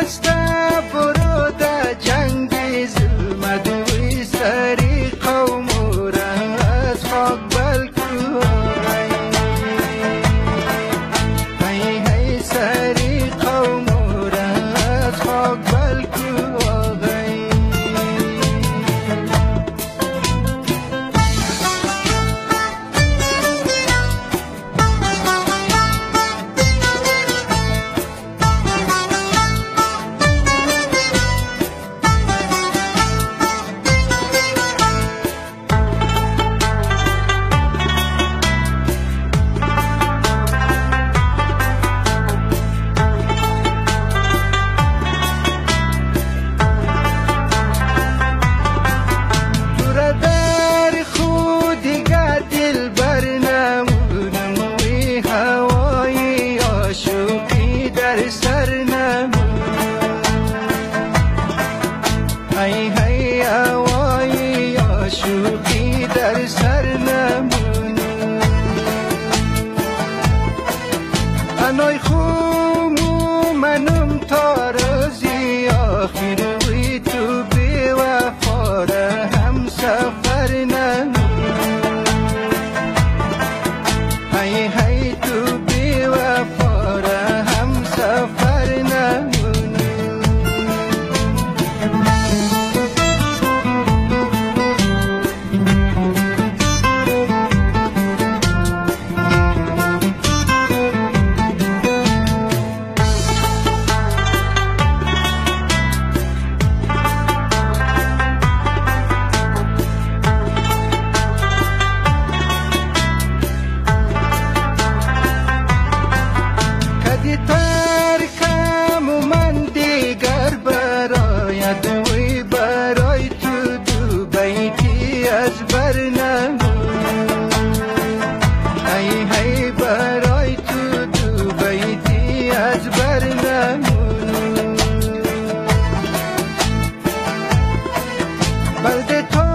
my style. های هی هوای عاشقی در سر نمونه انای خومو منم تارزی آخر وی تو بی وفاره هم سفر نمونه های اجبرنا هي هي برايت بيتي اجبرنا بلدة